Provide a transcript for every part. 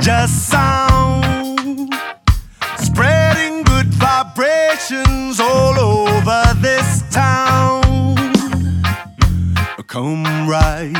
just sound, spreading good vibrations all over this town. Come right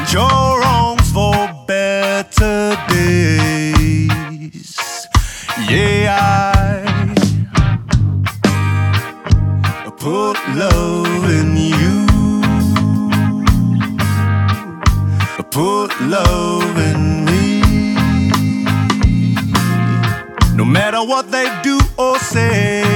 what they do or say,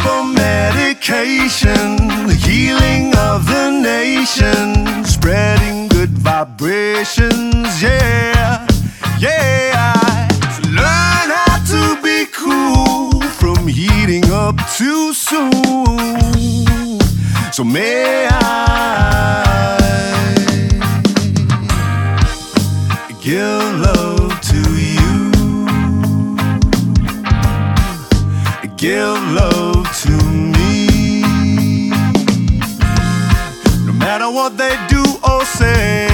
herbal medication, the healing of the nation, spreading good vibrations, yeah, yeah. So learn how to be cool from heating up too soon. So may I give love to me. No matter what they do or say,